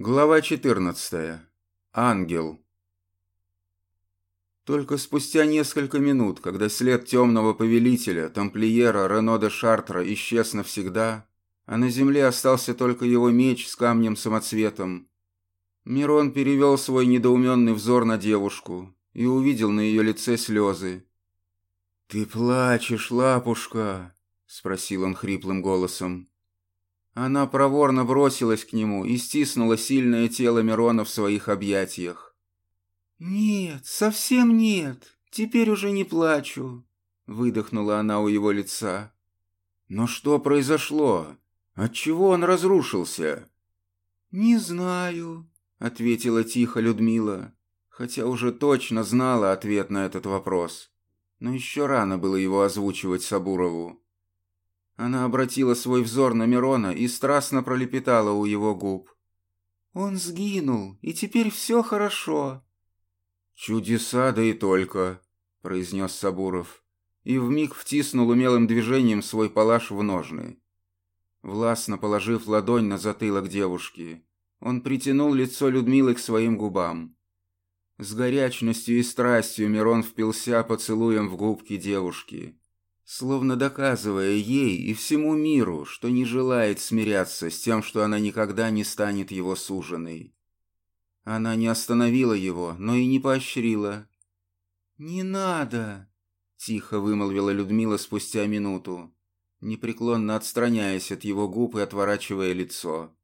Глава 14. Ангел. Только спустя несколько минут, когда след темного повелителя, тамплиера Рено де Шартра исчез навсегда, а на земле остался только его меч с камнем-самоцветом, Мирон перевел свой недоуменный взор на девушку и увидел на ее лице слезы. «Ты плачешь, лапушка?» — спросил он хриплым голосом. Она проворно бросилась к нему и стиснула сильное тело Мирона в своих объятиях. «Нет, совсем нет. Теперь уже не плачу», — выдохнула она у его лица. «Но что произошло? Отчего он разрушился?» «Не знаю», — ответила тихо Людмила, хотя уже точно знала ответ на этот вопрос. Но еще рано было его озвучивать Сабурову. Она обратила свой взор на Мирона и страстно пролепетала у его губ. «Он сгинул, и теперь все хорошо». «Чудеса, да и только», — произнес Сабуров, и вмиг втиснул умелым движением свой палаш в ножны. Властно положив ладонь на затылок девушки, он притянул лицо Людмилы к своим губам. С горячностью и страстью Мирон впился поцелуем в губки девушки словно доказывая ей и всему миру, что не желает смиряться с тем, что она никогда не станет его суженой. Она не остановила его, но и не поощрила. «Не надо!» — тихо вымолвила Людмила спустя минуту, непреклонно отстраняясь от его губ и отворачивая лицо.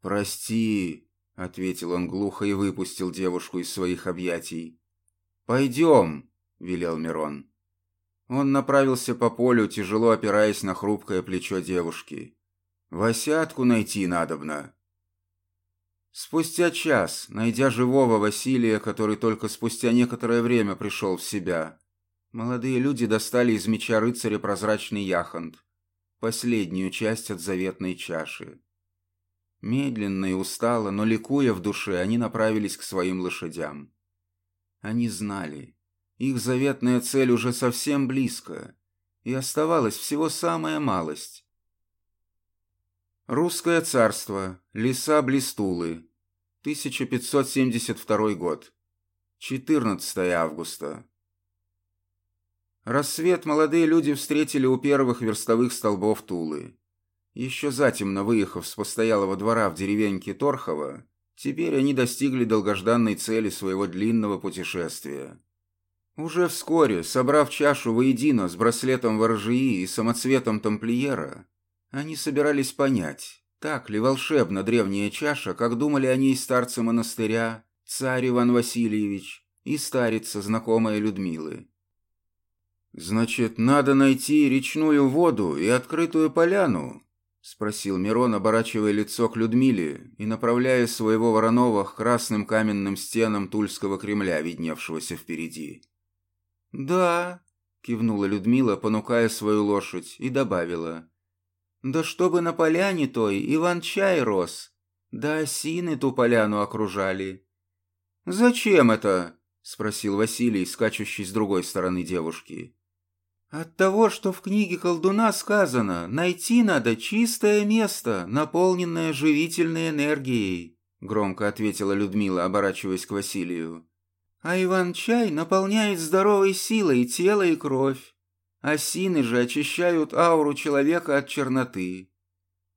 «Прости!» — ответил он глухо и выпустил девушку из своих объятий. «Пойдем!» — велел Мирон. Он направился по полю, тяжело опираясь на хрупкое плечо девушки. «Васятку найти надобно». Спустя час, найдя живого Василия, который только спустя некоторое время пришел в себя, молодые люди достали из меча рыцаря прозрачный яхонт, последнюю часть от заветной чаши. Медленно и устало, но ликуя в душе, они направились к своим лошадям. Они знали, их заветная цель уже совсем близко, и оставалась всего самая малость. Русское царство. Леса Блистулы. 1572 год. 14 августа. Рассвет молодые люди встретили у первых верстовых столбов Тулы. Еще затемно выехав с постоялого двора в деревеньке Торхово, теперь они достигли долгожданной цели своего длинного путешествия. Уже вскоре, собрав чашу воедино с браслетом ворожии и самоцветом тамплиера, они собирались понять, так ли волшебна древняя чаша, как думали о ней старцы монастыря, царь Иван Васильевич и старица, знакомая Людмилы. «Значит, надо найти речную воду и открытую поляну?» — спросил Мирон, оборачивая лицо к Людмиле и направляя своего Воронова к красным каменным стенам Тульского Кремля, видневшегося впереди. «Да», — кивнула Людмила, понукая свою лошадь, и добавила. «Да чтобы на поляне той Иван-чай рос, да осины ту поляну окружали». «Зачем это?» — спросил Василий, скачущий с другой стороны девушки. «От того, что в книге колдуна сказано, найти надо чистое место, наполненное живительной энергией», — громко ответила Людмила, оборачиваясь к Василию. А Иван-чай наполняет здоровой силой тело и кровь. Осины же очищают ауру человека от черноты.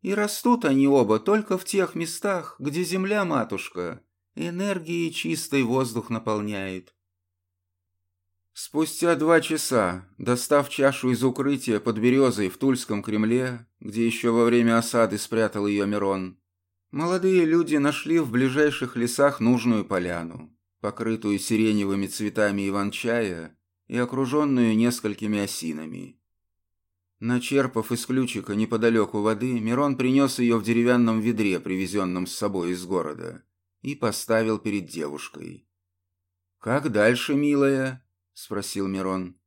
И растут они оба только в тех местах, где земля-матушка энергией чистый воздух наполняет. Спустя два часа, достав чашу из укрытия под березой в Тульском Кремле, где еще во время осады спрятал ее Мирон, молодые люди нашли в ближайших лесах нужную поляну покрытую сиреневыми цветами иван-чая и окруженную несколькими осинами. Начерпав из ключика неподалеку воды, Мирон принес ее в деревянном ведре, привезенном с собой из города, и поставил перед девушкой. «Как дальше, милая?» — спросил Мирон.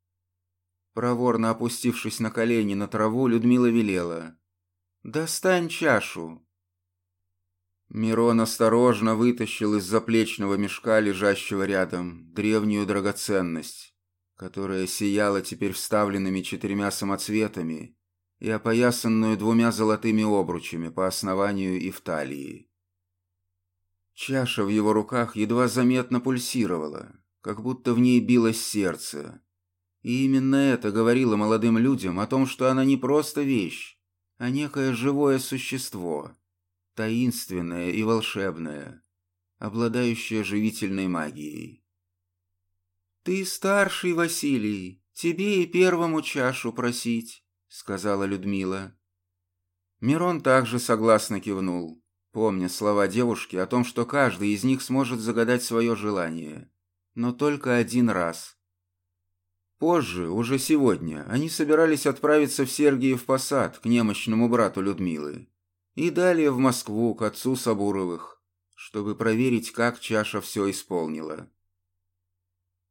Проворно опустившись на колени на траву, Людмила велела. «Достань чашу, Мирон осторожно вытащил из заплечного мешка, лежащего рядом, древнюю драгоценность, которая сияла теперь вставленными четырьмя самоцветами и опоясанную двумя золотыми обручами по основанию и в талии. Чаша в его руках едва заметно пульсировала, как будто в ней билось сердце. И именно это говорило молодым людям о том, что она не просто вещь, а некое живое существо, таинственное и волшебное, обладающее живительной магией. «Ты старший, Василий, тебе и первому чашу просить», — сказала Людмила. Мирон также согласно кивнул помня слова девушки о том, что каждый из них сможет загадать свое желание, но только один раз. Позже, уже сегодня, они собирались отправиться в Сергиев Посад к немощному брату Людмилы и далее в Москву к отцу Сабуровых, чтобы проверить, как чаша все исполнила.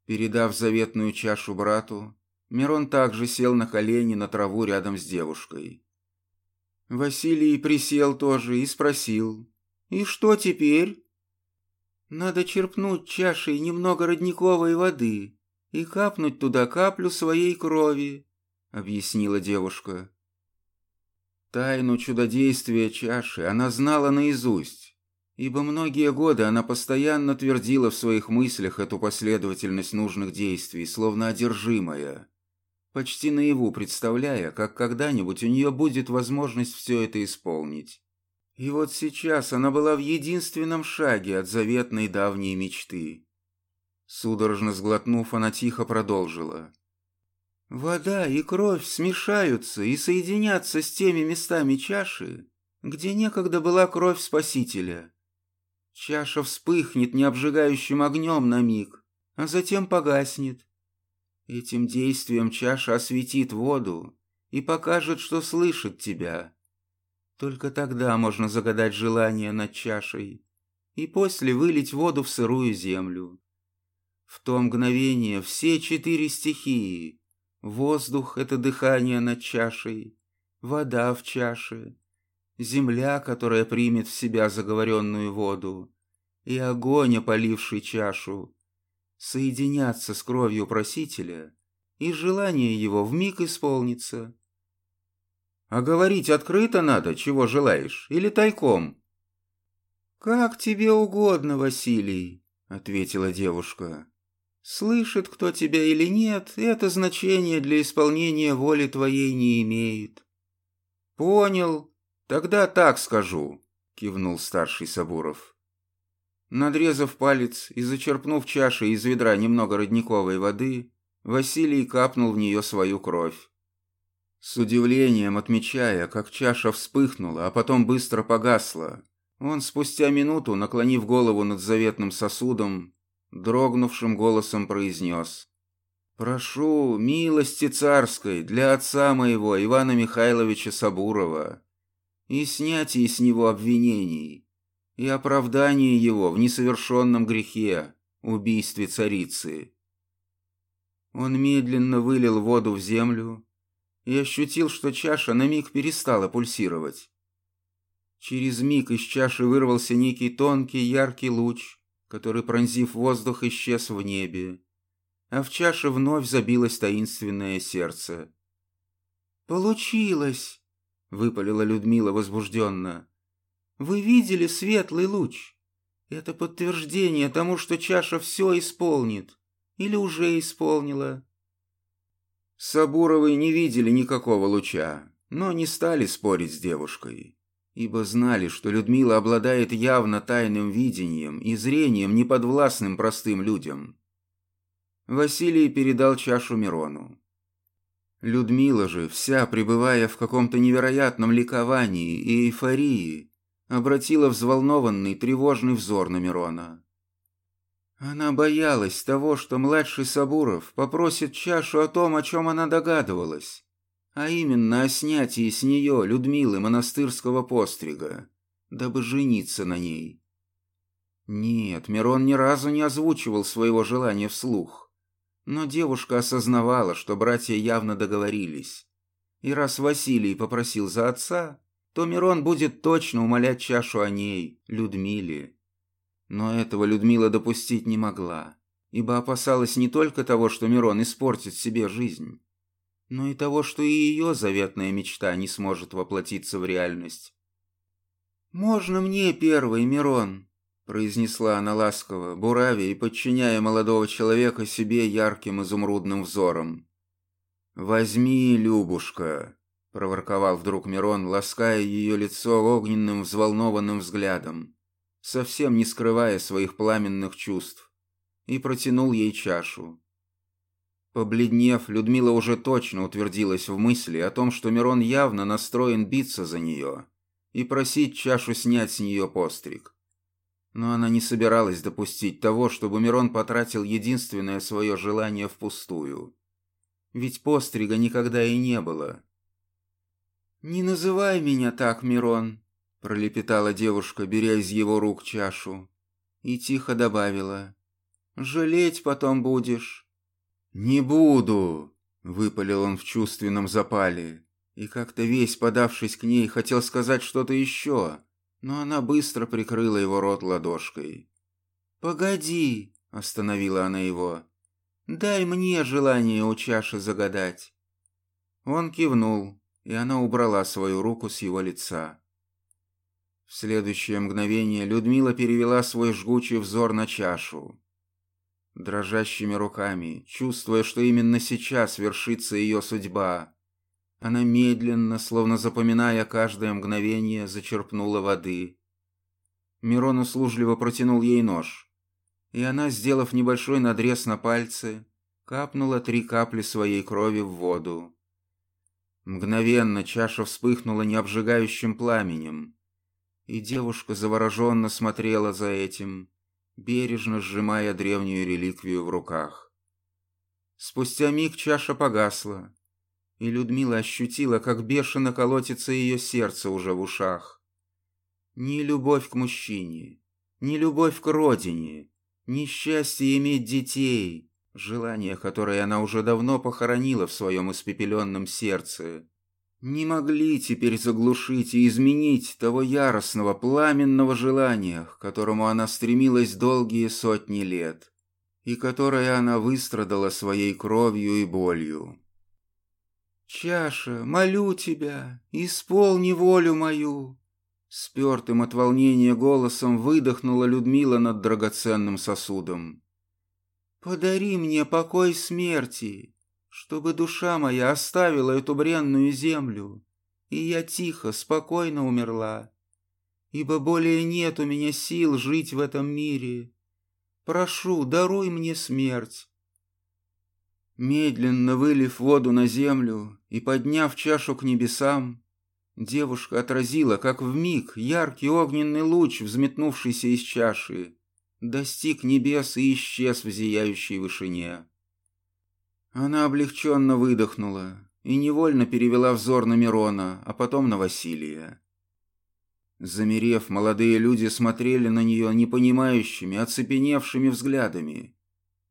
Передав заветную чашу брату, Мирон также сел на колени на траву рядом с девушкой. Василий присел тоже и спросил. «И что теперь?» «Надо черпнуть чашей немного родниковой воды и капнуть туда каплю своей крови», — объяснила девушка. Тайну чудодействия чаши она знала наизусть, ибо многие годы она постоянно твердила в своих мыслях эту последовательность нужных действий, словно одержимая почти наяву представляя, как когда-нибудь у нее будет возможность все это исполнить. И вот сейчас она была в единственном шаге от заветной давней мечты. Судорожно сглотнув, она тихо продолжила. «Вода и кровь смешаются и соединятся с теми местами чаши, где некогда была кровь Спасителя. Чаша вспыхнет необжигающим огнем на миг, а затем погаснет, Этим действием чаша осветит воду и покажет, что слышит тебя. Только тогда можно загадать желание над чашей и после вылить воду в сырую землю. В то мгновение все четыре стихии — воздух — это дыхание над чашей, вода в чаше, земля, которая примет в себя заговоренную воду, и огонь, опаливший чашу, соединяться с кровью просителя, и желание его вмиг исполнится. А говорить открыто надо, чего желаешь, или тайком? Как тебе угодно, Василий, ответила девушка. Слышит кто тебя или нет, это значение для исполнения воли твоей не имеет. Понял, тогда так скажу, кивнул старший Сабуров. Надрезав палец и зачерпнув чашей из ведра немного родниковой воды, Василий капнул в нее свою кровь. С удивлением отмечая, как чаша вспыхнула, а потом быстро погасла, он спустя минуту, наклонив голову над заветным сосудом, дрогнувшим голосом произнес «Прошу милости царской для отца моего Ивана Михайловича Сабурова и снятие с него обвинений» и оправдание его в несовершенном грехе, убийстве царицы. Он медленно вылил воду в землю и ощутил, что чаша на миг перестала пульсировать. Через миг из чаши вырвался некий тонкий яркий луч, который, пронзив воздух, исчез в небе, а в чаше вновь забилось таинственное сердце. «Получилось!» — выпалила Людмила возбужденно. Вы видели светлый луч? Это подтверждение тому, что чаша все исполнит. Или уже исполнила. Сабуровы не видели никакого луча, но не стали спорить с девушкой, ибо знали, что Людмила обладает явно тайным видением и зрением, неподвластным простым людям. Василий передал чашу Мирону. Людмила же, вся пребывая в каком-то невероятном ликовании и эйфории, обратила взволнованный, тревожный взор на Мирона. Она боялась того, что младший Сабуров попросит чашу о том, о чем она догадывалась, а именно о снятии с нее Людмилы монастырского пострига, дабы жениться на ней. Нет, Мирон ни разу не озвучивал своего желания вслух, но девушка осознавала, что братья явно договорились. И раз Василий попросил за отца, то Мирон будет точно умолять чашу о ней, Людмиле. Но этого Людмила допустить не могла, ибо опасалась не только того, что Мирон испортит себе жизнь, но и того, что и ее заветная мечта не сможет воплотиться в реальность. «Можно мне первый, Мирон?» — произнесла она ласково, буравя и подчиняя молодого человека себе ярким изумрудным взором. «Возьми, Любушка», — проворковал вдруг Мирон, лаская ее лицо огненным взволнованным взглядом, совсем не скрывая своих пламенных чувств, и протянул ей чашу. Побледнев, Людмила уже точно утвердилась в мысли о том, что Мирон явно настроен биться за нее и просить чашу снять с нее постриг но она не собиралась допустить того, чтобы Мирон потратил единственное свое желание впустую. Ведь пострига никогда и не было. «Не называй меня так, Мирон», — пролепетала девушка, беря из его рук чашу, и тихо добавила. «Жалеть потом будешь». «Не буду», — выпалил он в чувственном запале, и как-то весь, подавшись к ней, хотел сказать что-то еще, но она быстро прикрыла его рот ладошкой. «Погоди!» — остановила она его. «Дай мне желание у чаши загадать». Он кивнул, и она убрала свою руку с его лица. В следующее мгновение Людмила перевела свой жгучий взор на чашу. Дрожащими руками, чувствуя, что именно сейчас вершится ее судьба, она медленно, словно запоминая каждое мгновение, зачерпнула воды. Мирон услужливо протянул ей нож, и она, сделав небольшой надрез на пальце, капнула три капли своей крови в воду. Мгновенно чаша вспыхнула необжигающим пламенем, и девушка завороженно смотрела за этим, бережно сжимая древнюю реликвию в руках. Спустя миг чаша погасла, и Людмила ощутила, как бешено колотится ее сердце уже в ушах. Ни любовь к мужчине, ни любовь к родине, ни счастье иметь детей, желание, которое она уже давно похоронила в своем испепеленном сердце, не могли теперь заглушить и изменить того яростного, пламенного желания, к которому она стремилась долгие сотни лет, и которое она выстрадала своей кровью и болью. «Чаша, молю тебя, исполни волю мою!» Спертым от волнения голосом выдохнула Людмила над драгоценным сосудом. «Подари мне покой смерти, чтобы душа моя оставила эту бренную землю, и я тихо, спокойно умерла, ибо более нет у меня сил жить в этом мире. Прошу, даруй мне смерть, Медленно вылив воду на землю и подняв чашу к небесам, девушка отразила, как в миг яркий огненный луч, взметнувшийся из чаши, достиг небес и исчез в зияющей вышине. Она облегченно выдохнула и невольно перевела взор на Мирона, а потом на Василия. Замерев, молодые люди смотрели на нее непонимающими, оцепеневшими взглядами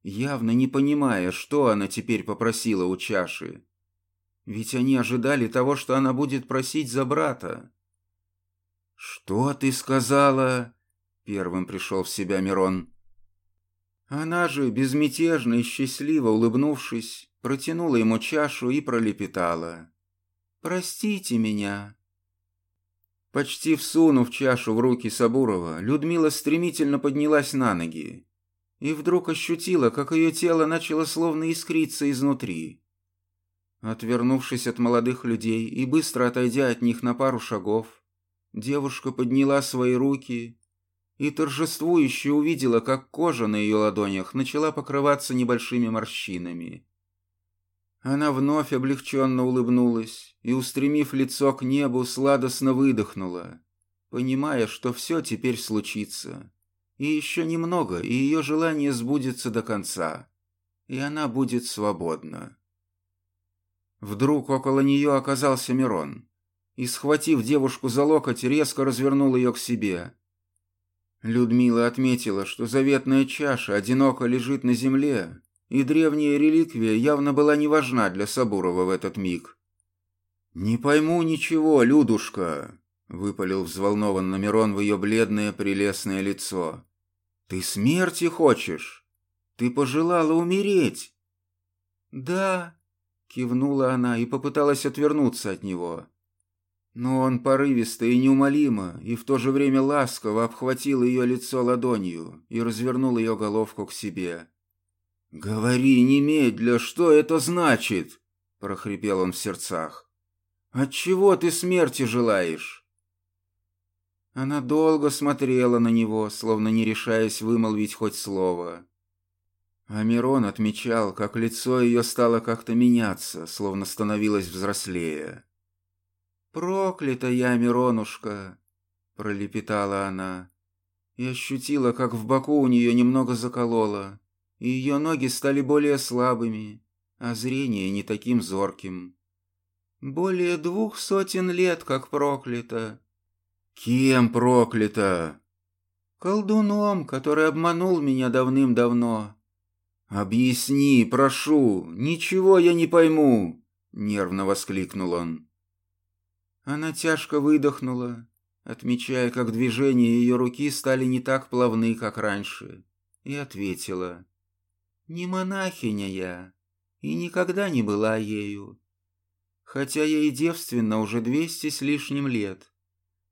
явно не понимая, что она теперь попросила у чаши. Ведь они ожидали того, что она будет просить за брата. «Что ты сказала?» — первым пришел в себя Мирон. Она же, безмятежно и счастливо улыбнувшись, протянула ему чашу и пролепетала. «Простите меня». Почти всунув чашу в руки Сабурова, Людмила стремительно поднялась на ноги и вдруг ощутила, как ее тело начало словно искриться изнутри. Отвернувшись от молодых людей и быстро отойдя от них на пару шагов, девушка подняла свои руки и торжествующе увидела, как кожа на ее ладонях начала покрываться небольшими морщинами. Она вновь облегченно улыбнулась и, устремив лицо к небу, сладостно выдохнула, понимая, что все теперь случится. И еще немного, и ее желание сбудется до конца, и она будет свободна. Вдруг около нее оказался Мирон, и, схватив девушку за локоть, резко развернул ее к себе. Людмила отметила, что заветная чаша одиноко лежит на земле, и древняя реликвия явно была не важна для Сабурова в этот миг. «Не пойму ничего, Людушка», — выпалил взволнованно Мирон в ее бледное прелестное лицо. «Ты смерти хочешь? Ты пожелала умереть?» «Да», — кивнула она и попыталась отвернуться от него. Но он порывисто и неумолимо, и в то же время ласково обхватил ее лицо ладонью и развернул ее головку к себе. «Говори немедля, что это значит?» — прохрипел он в сердцах. «Отчего ты смерти желаешь?» Она долго смотрела на него, словно не решаясь вымолвить хоть слово. А Мирон отмечал, как лицо ее стало как-то меняться, словно становилось взрослее. «Проклята я, Миронушка!» — пролепетала она. И ощутила, как в боку у нее немного закололо, и ее ноги стали более слабыми, а зрение не таким зорким. «Более двух сотен лет, как проклято!» «Кем проклято?» «Колдуном, который обманул меня давным-давно». «Объясни, прошу, ничего я не пойму!» — нервно воскликнул он. Она тяжко выдохнула, отмечая, как движения ее руки стали не так плавны, как раньше, и ответила. «Не монахиня я, и никогда не была ею, хотя я и девственна уже двести с лишним лет,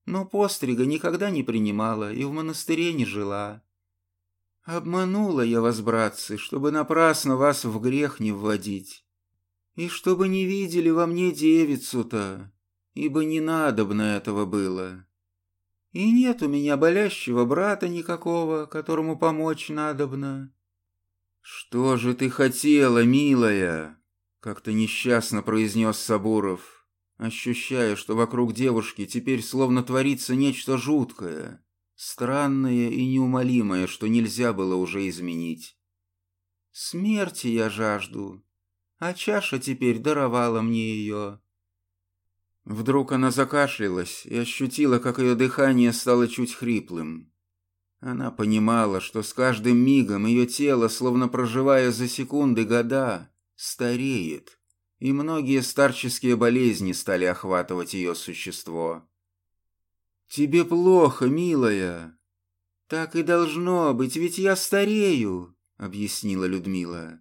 но пострига никогда не принимала и в монастыре не жила. Обманула я вас, братцы, чтобы напрасно вас в грех не вводить, и чтобы не видели во мне девицу-то, ибо не надобно этого было. И нет у меня болящего брата никакого, которому помочь надобно. Что же ты хотела, милая? Как-то несчастно произнес Сабуров, ощущая, что вокруг девушки теперь словно творится нечто жуткое, странное и неумолимое, что нельзя было уже изменить. Смерти я жажду, а чаша теперь даровала мне ее. Вдруг она закашлялась и ощутила, как ее дыхание стало чуть хриплым. Она понимала, что с каждым мигом ее тело, словно проживая за секунды года, стареет, и многие старческие болезни стали охватывать ее существо. «Тебе плохо, милая!» «Так и должно быть, ведь я старею», — объяснила Людмила.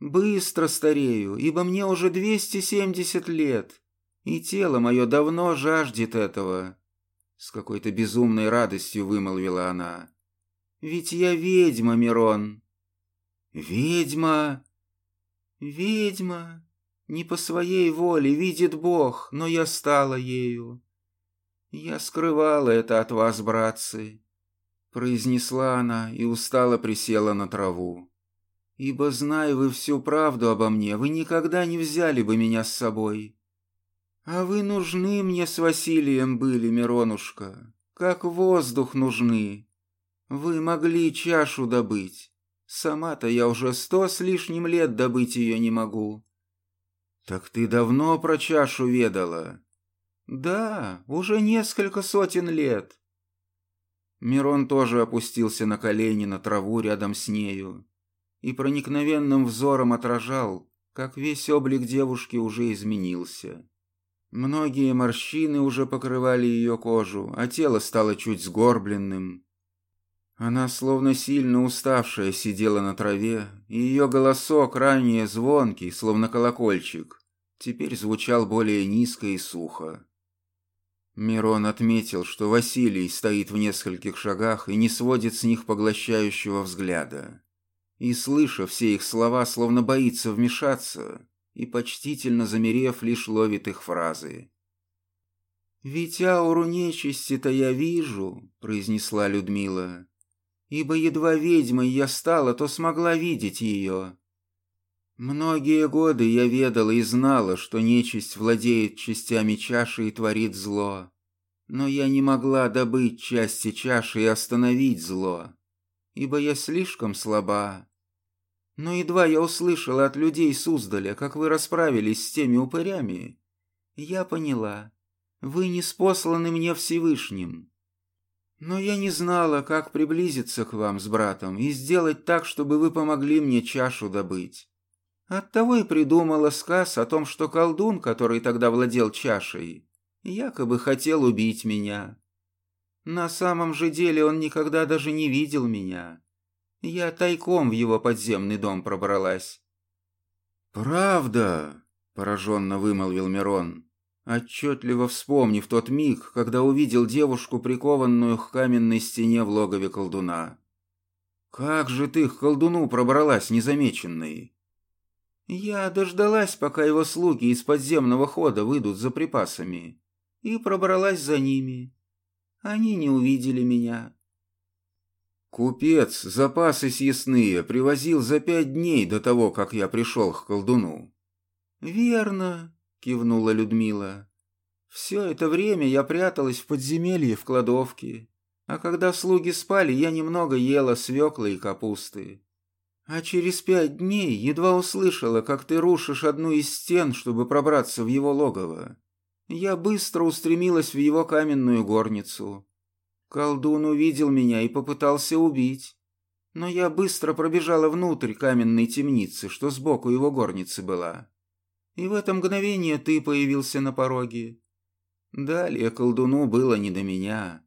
«Быстро старею, ибо мне уже двести семьдесят лет, и тело мое давно жаждет этого. С какой-то безумной радостью вымолвила она. Ведь я ведьма, Мирон. Ведьма? Ведьма. Не по своей воле видит Бог, но я стала ею. Я скрывала это от вас, братцы. Произнесла она и устало присела на траву. Ибо, зная вы всю правду обо мне, вы никогда не взяли бы меня с собой. А вы нужны мне с Василием были, Миронушка, как воздух нужны. Вы могли чашу добыть. Сама-то я уже сто с лишним лет добыть ее не могу. Так ты давно про чашу ведала? Да, уже несколько сотен лет. Мирон тоже опустился на колени на траву рядом с нею и проникновенным взором отражал, как весь облик девушки уже изменился. Многие морщины уже покрывали ее кожу, а тело стало чуть сгорбленным. Она, словно сильно уставшая, сидела на траве, и ее голосок, ранее звонкий, словно колокольчик, теперь звучал более низко и сухо. Мирон отметил, что Василий стоит в нескольких шагах и не сводит с них поглощающего взгляда. И, слыша все их слова, словно боится вмешаться, и, почтительно замерев, лишь ловит их фразы. «Ведь ауру нечисти-то я вижу», — произнесла Людмила, «ибо едва ведьмой я стала, то смогла видеть ее. Многие годы я ведала и знала, что нечисть владеет частями чаши и творит зло, но я не могла добыть части чаши и остановить зло, ибо я слишком слаба, но едва я услышала от людей Суздаля, как вы расправились с теми упырями, я поняла, вы не спосланы мне Всевышним. Но я не знала, как приблизиться к вам с братом и сделать так, чтобы вы помогли мне чашу добыть. Оттого и придумала сказ о том, что колдун, который тогда владел чашей, якобы хотел убить меня. На самом же деле он никогда даже не видел меня. Я тайком в его подземный дом пробралась. «Правда?» — пораженно вымолвил Мирон. отчетливо вспомнив тот миг, когда увидел девушку, прикованную к каменной стене в логове колдуна. «Как же ты к колдуну пробралась незамеченной?» «Я дождалась, пока его слуги из подземного хода выйдут за припасами, и пробралась за ними. Они не увидели меня». «Купец запасы съестные привозил за пять дней до того, как я пришел к колдуну». «Верно», — кивнула Людмила. «Все это время я пряталась в подземелье в кладовке, а когда слуги спали, я немного ела свеклы и капусты. А через пять дней едва услышала, как ты рушишь одну из стен, чтобы пробраться в его логово. Я быстро устремилась в его каменную горницу. Колдун увидел меня и попытался убить. Но я быстро пробежала внутрь каменной темницы, что сбоку его горницы была. И в это мгновение ты появился на пороге. Далее колдуну было не до меня.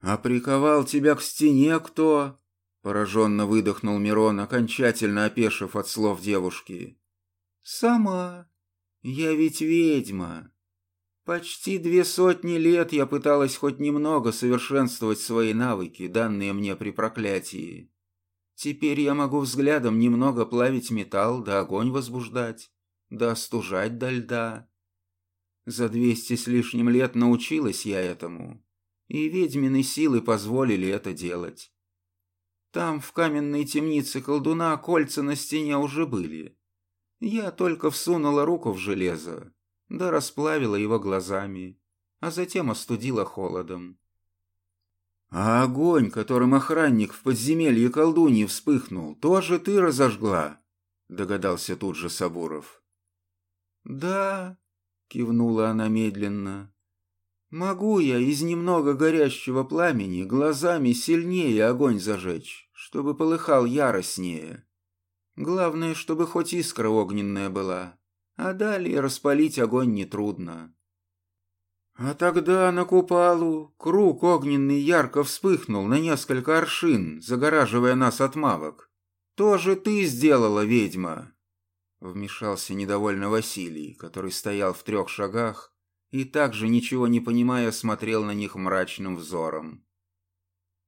«А приковал тебя к стене кто?» Пораженно выдохнул Мирон, окончательно опешив от слов девушки. «Сама. Я ведь ведьма. Почти две сотни лет я пыталась хоть немного совершенствовать свои навыки, данные мне при проклятии. Теперь я могу взглядом немного плавить металл, да огонь возбуждать, да остужать до льда. За двести с лишним лет научилась я этому, и ведьмины силы позволили это делать. Там, в каменной темнице колдуна, кольца на стене уже были. Я только всунула руку в железо, да расплавила его глазами, а затем остудила холодом. «А огонь, которым охранник в подземелье колдуньи вспыхнул, тоже ты разожгла?» — догадался тут же Сабуров. «Да», — кивнула она медленно, — «могу я из немного горящего пламени глазами сильнее огонь зажечь, чтобы полыхал яростнее. Главное, чтобы хоть искра огненная была, а далее распалить огонь нетрудно. А тогда на купалу круг огненный ярко вспыхнул на несколько аршин, загораживая нас от мавок. Тоже ты сделала, ведьма. Вмешался недовольно Василий, который стоял в трех шагах и также, ничего не понимая, смотрел на них мрачным взором.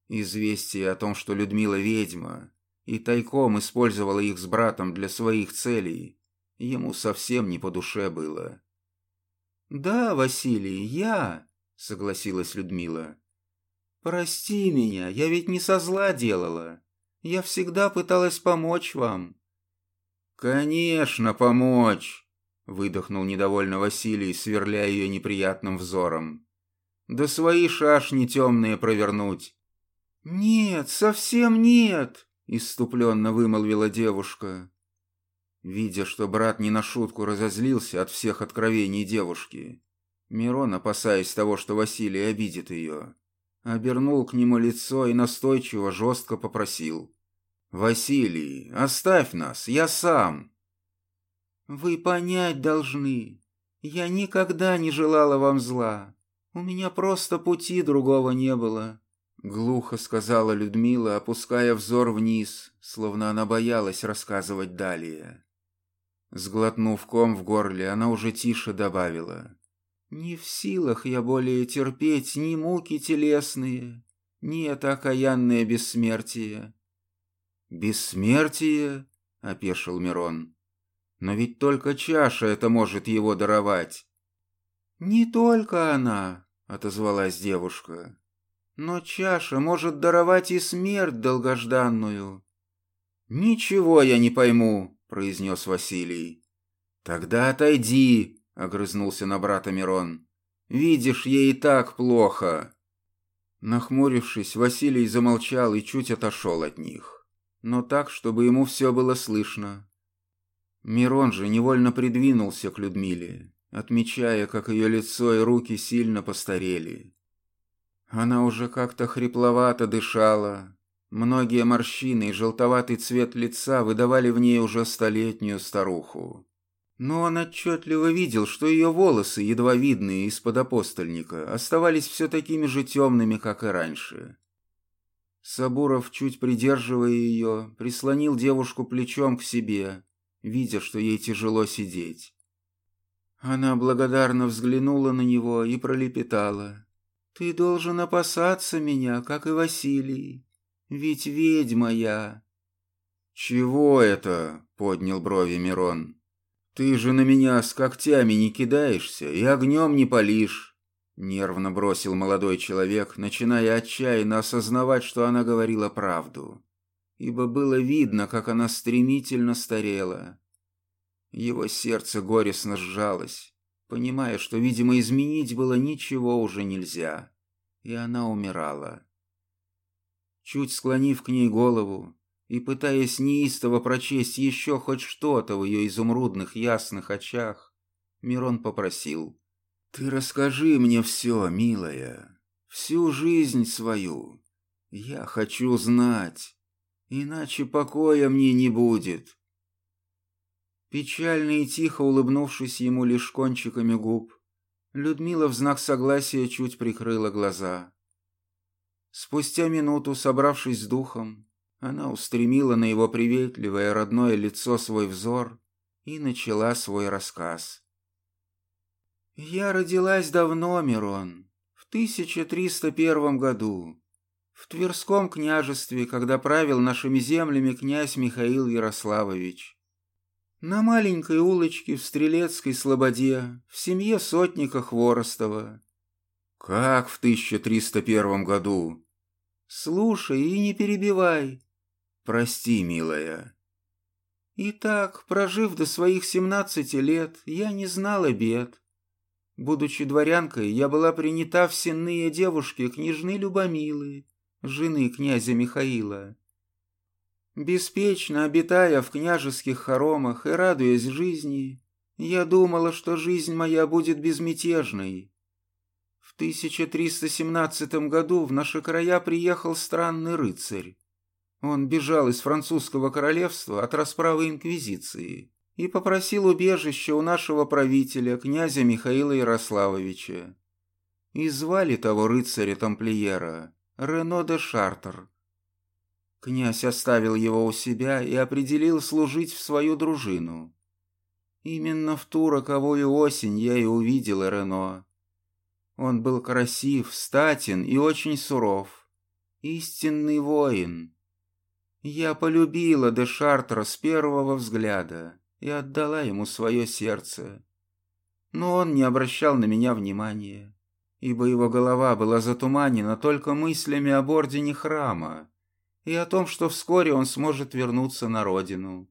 Известие о том, что Людмила ведьма, и тайком использовала их с братом для своих целей, Ему совсем не по душе было. «Да, Василий, я», — согласилась Людмила. «Прости меня, я ведь не со зла делала. Я всегда пыталась помочь вам». «Конечно, помочь», — выдохнул недовольно Василий, сверляя ее неприятным взором. «Да свои шашни темные провернуть». «Нет, совсем нет», — иступленно вымолвила девушка. Видя, что брат не на шутку разозлился от всех откровений девушки, Мирон, опасаясь того, что Василий обидит ее, обернул к нему лицо и настойчиво жестко попросил. «Василий, оставь нас, я сам!» «Вы понять должны. Я никогда не желала вам зла. У меня просто пути другого не было», — глухо сказала Людмила, опуская взор вниз, словно она боялась рассказывать далее. Сглотнув ком в горле, она уже тише добавила. «Не в силах я более терпеть ни муки телесные, ни это окаянное бессмертие». «Бессмертие?» — опешил Мирон. «Но ведь только чаша это может его даровать». «Не только она», — отозвалась девушка. «Но чаша может даровать и смерть долгожданную». «Ничего я не пойму», — произнес Василий. «Тогда отойди», — огрызнулся на брата Мирон. «Видишь, ей и так плохо». Нахмурившись, Василий замолчал и чуть отошел от них, но так, чтобы ему все было слышно. Мирон же невольно придвинулся к Людмиле, отмечая, как ее лицо и руки сильно постарели. Она уже как-то хрипловато дышала, Многие морщины и желтоватый цвет лица выдавали в ней уже столетнюю старуху. Но он отчетливо видел, что ее волосы, едва видные из-под апостольника, оставались все такими же темными, как и раньше. Сабуров, чуть придерживая ее, прислонил девушку плечом к себе, видя, что ей тяжело сидеть. Она благодарно взглянула на него и пролепетала. «Ты должен опасаться меня, как и Василий, ведь ведьма я». «Чего это?» — поднял брови Мирон. «Ты же на меня с когтями не кидаешься и огнем не палишь». Нервно бросил молодой человек, начиная отчаянно осознавать, что она говорила правду. Ибо было видно, как она стремительно старела. Его сердце горестно сжалось, понимая, что, видимо, изменить было ничего уже нельзя, и она умирала. Чуть склонив к ней голову и пытаясь неистово прочесть еще хоть что-то в ее изумрудных ясных очах, Мирон попросил. «Ты расскажи мне все, милая, всю жизнь свою. Я хочу знать, иначе покоя мне не будет». Печально и тихо улыбнувшись ему лишь кончиками губ, Людмила в знак согласия чуть прикрыла глаза. Спустя минуту, собравшись с духом, она устремила на его приветливое родное лицо свой взор и начала свой рассказ. «Я родилась давно, Мирон, в 1301 году, в Тверском княжестве, когда правил нашими землями князь Михаил Ярославович. На маленькой улочке в Стрелецкой Слободе, в семье сотника Хворостова. Как в 1301 году? Слушай и не перебивай. Прости, милая. Итак, прожив до своих семнадцати лет, я не знала бед. Будучи дворянкой, я была принята в сенные девушки княжны Любомилы, жены князя Михаила. Беспечно обитая в княжеских хоромах и радуясь жизни, я думала, что жизнь моя будет безмятежной. В 1317 году в наши края приехал странный рыцарь. Он бежал из французского королевства от расправы инквизиции и попросил убежища у нашего правителя, князя Михаила Ярославовича. И звали того рыцаря-тамплиера Рено де Шартер. Князь оставил его у себя и определил служить в свою дружину. Именно в ту роковую осень я и увидел Рено. Он был красив, статен и очень суров. Истинный воин. Я полюбила де Шартера с первого взгляда и отдала ему свое сердце. Но он не обращал на меня внимания, ибо его голова была затуманена только мыслями об ордене храма, и о том, что вскоре он сможет вернуться на родину.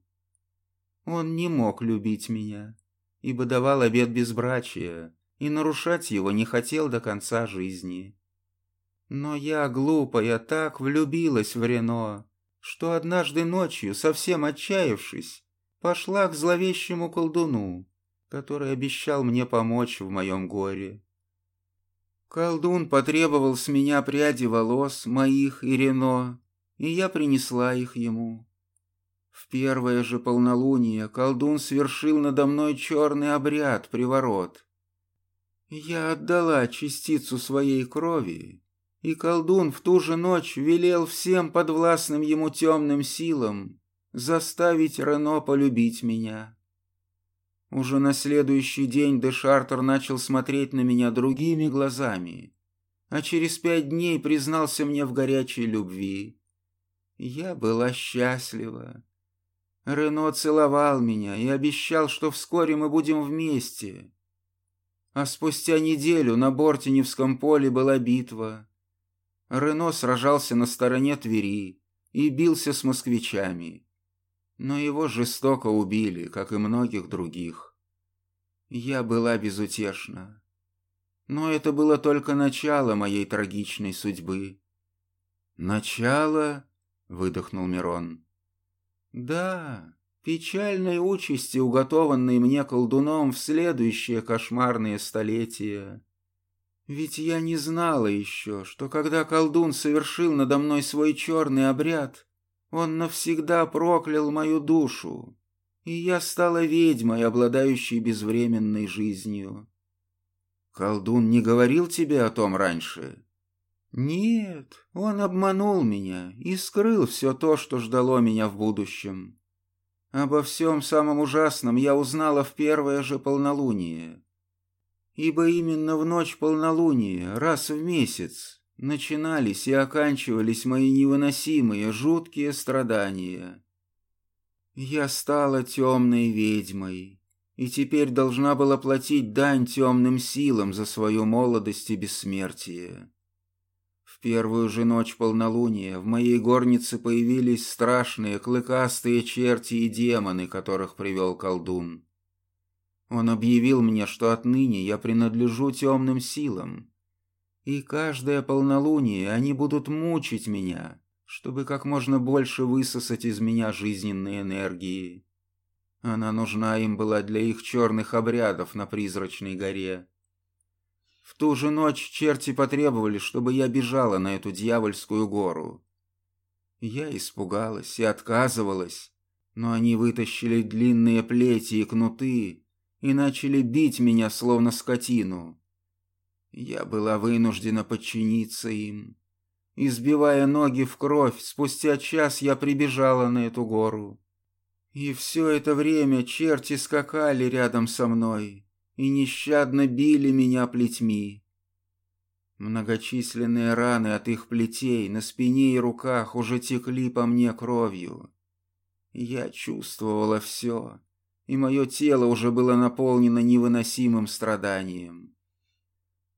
Он не мог любить меня, ибо давал обет безбрачия, и нарушать его не хотел до конца жизни. Но я, глупая, так влюбилась в Рено, что однажды ночью, совсем отчаявшись, пошла к зловещему колдуну, который обещал мне помочь в моем горе. Колдун потребовал с меня пряди волос моих и Рено, и я принесла их ему. В первое же полнолуние колдун свершил надо мной черный обряд, приворот. Я отдала частицу своей крови, и колдун в ту же ночь велел всем подвластным ему темным силам заставить Рено полюбить меня. Уже на следующий день Дешартер начал смотреть на меня другими глазами, а через пять дней признался мне в горячей любви. Я была счастлива. Рено целовал меня и обещал, что вскоре мы будем вместе. А спустя неделю на Бортиневском поле была битва. Рено сражался на стороне Твери и бился с москвичами. Но его жестоко убили, как и многих других. Я была безутешна. Но это было только начало моей трагичной судьбы. Начало — выдохнул Мирон. «Да, печальной участи, уготованной мне колдуном в следующие кошмарные столетия. Ведь я не знала еще, что когда колдун совершил надо мной свой черный обряд, он навсегда проклял мою душу, и я стала ведьмой, обладающей безвременной жизнью. Колдун не говорил тебе о том раньше?» Нет, он обманул меня и скрыл все то, что ждало меня в будущем. Обо всем самом ужасном я узнала в первое же полнолуние. Ибо именно в ночь полнолуния, раз в месяц, начинались и оканчивались мои невыносимые, жуткие страдания. Я стала темной ведьмой, и теперь должна была платить дань темным силам за свою молодость и бессмертие. В первую же ночь полнолуния в моей горнице появились страшные клыкастые черти и демоны, которых привел колдун. Он объявил мне, что отныне я принадлежу темным силам, и каждое полнолуние они будут мучить меня, чтобы как можно больше высосать из меня жизненной энергии. Она нужна им была для их черных обрядов на призрачной горе. В ту же ночь черти потребовали, чтобы я бежала на эту дьявольскую гору. Я испугалась и отказывалась, но они вытащили длинные плети и кнуты и начали бить меня, словно скотину. Я была вынуждена подчиниться им. Избивая ноги в кровь, спустя час я прибежала на эту гору. И все это время черти скакали рядом со мной и нещадно били меня плетьми. Многочисленные раны от их плетей на спине и руках уже текли по мне кровью. Я чувствовала все, и мое тело уже было наполнено невыносимым страданием.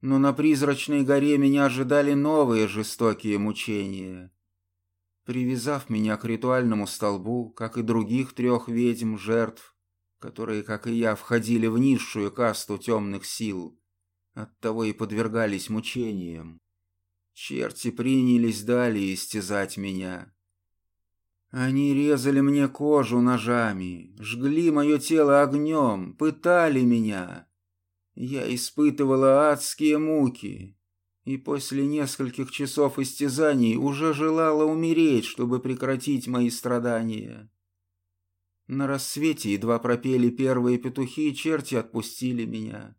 Но на призрачной горе меня ожидали новые жестокие мучения. Привязав меня к ритуальному столбу, как и других трех ведьм-жертв, которые, как и я, входили в низшую касту темных сил, оттого и подвергались мучениям, черти принялись далее истязать меня. Они резали мне кожу ножами, жгли мое тело огнем, пытали меня. Я испытывала адские муки, и после нескольких часов истязаний уже желала умереть, чтобы прекратить мои страдания. На рассвете едва пропели первые петухи, и черти отпустили меня.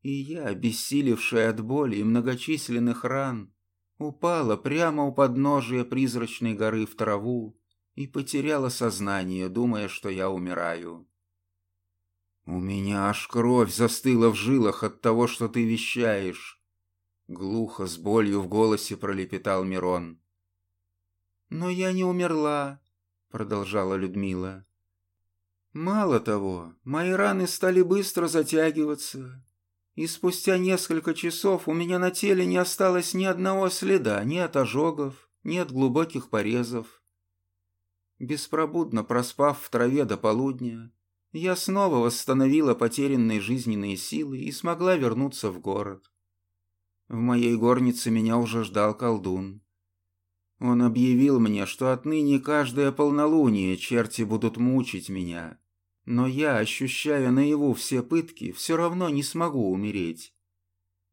И я, обессилевшая от боли и многочисленных ран, упала прямо у подножия призрачной горы в траву и потеряла сознание, думая, что я умираю. «У меня аж кровь застыла в жилах от того, что ты вещаешь», Глухо, с болью в голосе пролепетал Мирон. «Но я не умерла», — продолжала Людмила. «Мало того, мои раны стали быстро затягиваться, и спустя несколько часов у меня на теле не осталось ни одного следа, ни от ожогов, ни от глубоких порезов. Беспробудно проспав в траве до полудня, я снова восстановила потерянные жизненные силы и смогла вернуться в город. В моей горнице меня уже ждал колдун. Он объявил мне, что отныне каждое полнолуние черти будут мучить меня. Но я, ощущая наяву все пытки, все равно не смогу умереть.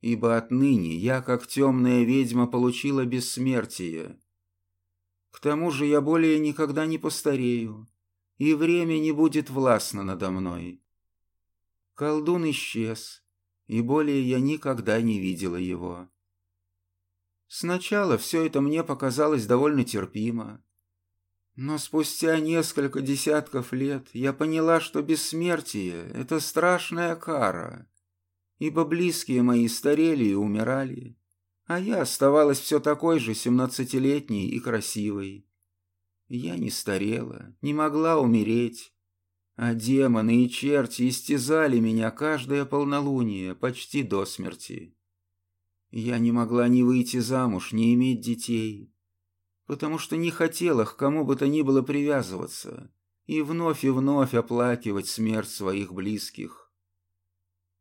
Ибо отныне я, как темная ведьма, получила бессмертие. К тому же я более никогда не постарею, и время не будет властно надо мной. Колдун исчез, и более я никогда не видела его. Сначала все это мне показалось довольно терпимо. Но спустя несколько десятков лет я поняла, что бессмертие — это страшная кара, ибо близкие мои старели и умирали, а я оставалась все такой же семнадцатилетней и красивой. Я не старела, не могла умереть, а демоны и черти истязали меня каждое полнолуние, почти до смерти. Я не могла ни выйти замуж, ни иметь детей, потому что не хотела к кому бы то ни было привязываться и вновь и вновь оплакивать смерть своих близких.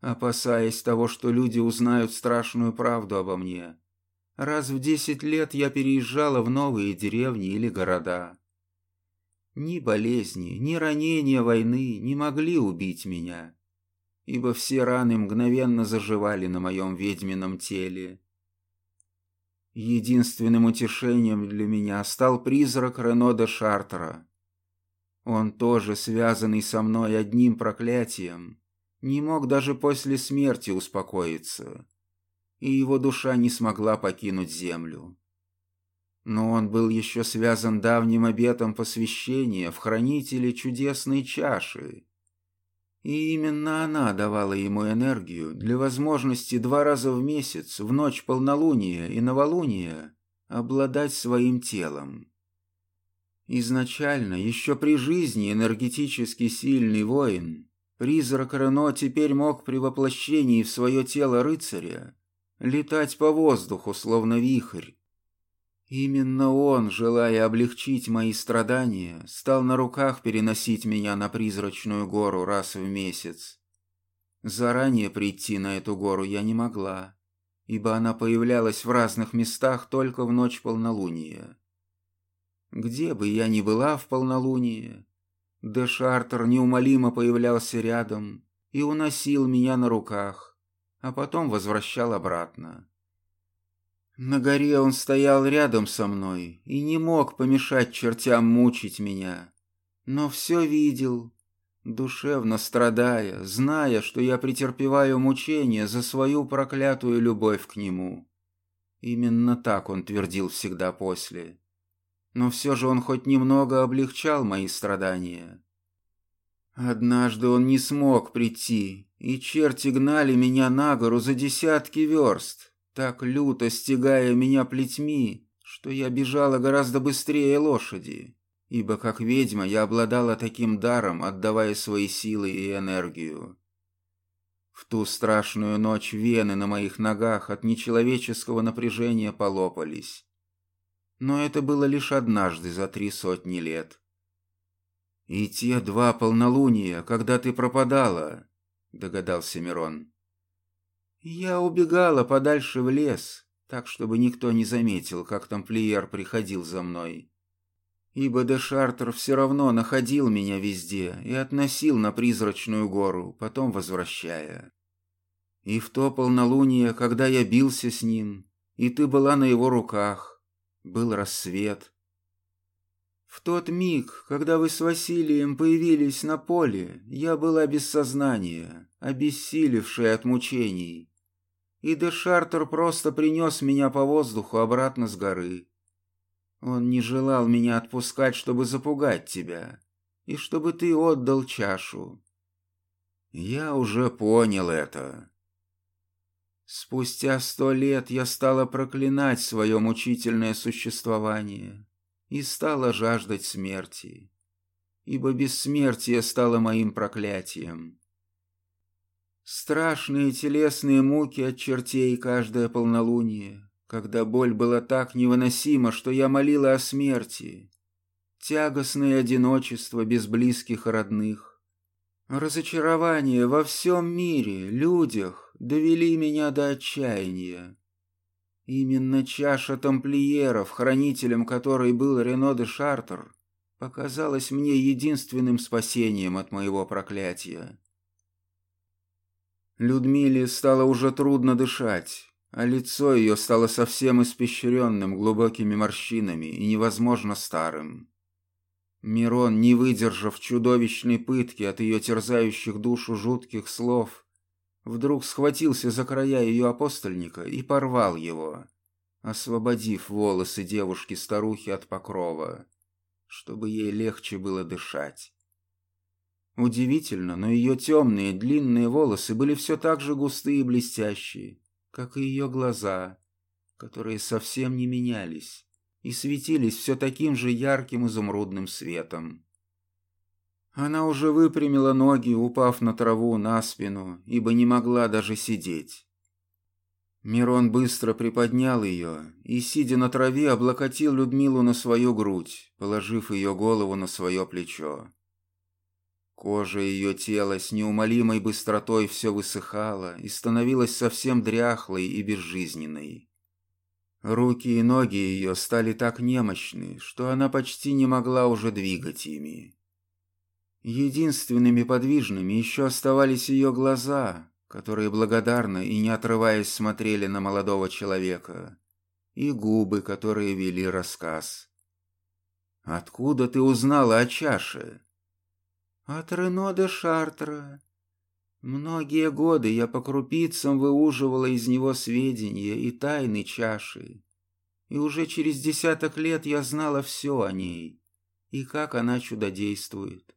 Опасаясь того, что люди узнают страшную правду обо мне, раз в десять лет я переезжала в новые деревни или города. Ни болезни, ни ранения войны не могли убить меня, ибо все раны мгновенно заживали на моем ведьмином теле. Единственным утешением для меня стал призрак Рено де Шартера. Он тоже, связанный со мной одним проклятием, не мог даже после смерти успокоиться, и его душа не смогла покинуть землю. но он был еще связан давним обетом посвящения в хранителе чудесной чаши. И именно она давала ему энергию для возможности два раза в месяц, в ночь полнолуния и новолуния, обладать своим телом. Изначально, еще при жизни энергетически сильный воин, призрак Рено теперь мог при воплощении в свое тело рыцаря летать по воздуху, словно вихрь. Именно он, желая облегчить мои страдания, стал на руках переносить меня на призрачную гору раз в месяц. Заранее прийти на эту гору я не могла, ибо она появлялась в разных местах только в ночь полнолуния. Где бы я ни была в полнолуние, Де Шартер неумолимо появлялся рядом и уносил меня на руках, а потом возвращал обратно. На горе он стоял рядом со мной и не мог помешать чертям мучить меня, но все видел, душевно страдая, зная, что я претерпеваю мучения за свою проклятую любовь к нему. Именно так он твердил всегда после но все же он хоть немного облегчал мои страдания. Однажды он не смог прийти, и черти гнали меня на гору за десятки верст, так люто стягая меня плетьми, что я бежала гораздо быстрее лошади, ибо как ведьма я обладала таким даром, отдавая свои силы и энергию. В ту страшную ночь вены на моих ногах от нечеловеческого напряжения полопались но это было лишь однажды за три сотни лет. «И те два полнолуния, когда ты пропадала», — догадался Мирон. «Я убегала подальше в лес, так, чтобы никто не заметил, как тамплиер приходил за мной. Ибо де Шартер все равно находил меня везде и относил на призрачную гору, потом возвращая. И в то полнолуние, когда я бился с ним, и ты была на его руках, был рассвет. В тот миг, когда вы с Василием появились на поле, я была без сознания, обессилевшая от мучений. И Дешартер просто принес меня по воздуху обратно с горы. Он не желал меня отпускать, чтобы запугать тебя, и чтобы ты отдал чашу. Я уже понял это. Спустя сто лет я стала проклинать свое мучительное существование и стала жаждать смерти, ибо бессмертие стало моим проклятием. Страшные телесные муки от чертей каждое полнолуние, когда боль была так невыносима, что я молила о смерти, тягостное одиночество без близких и родных, разочарование во всем мире, людях, довели меня до отчаяния. Именно чаша тамплиеров, хранителем которой был Рено де Шартер, показалась мне единственным спасением от моего проклятия. Людмиле стало уже трудно дышать, а лицо ее стало совсем испещренным глубокими морщинами и невозможно старым. Мирон, не выдержав чудовищной пытки от ее терзающих душу жутких слов, вдруг схватился за края ее апостольника и порвал его, освободив волосы девушки-старухи от покрова, чтобы ей легче было дышать. Удивительно, но ее темные длинные волосы были все так же густые и блестящие, как и ее глаза, которые совсем не менялись и светились все таким же ярким изумрудным светом. Она уже выпрямила ноги, упав на траву на спину, ибо не могла даже сидеть. Мирон быстро приподнял ее и, сидя на траве, облокотил Людмилу на свою грудь, положив ее голову на свое плечо. Кожа ее тела с неумолимой быстротой все высыхала и становилась совсем дряхлой и безжизненной. Руки и ноги ее стали так немощны, что она почти не могла уже двигать ими. Единственными подвижными еще оставались ее глаза, которые благодарно и не отрываясь смотрели на молодого человека, и губы, которые вели рассказ. «Откуда ты узнала о чаше?» «От Рено де Шартра. Многие годы я по крупицам выуживала из него сведения и тайны чаши. и уже через десяток лет я знала все о ней и как она чудодействует.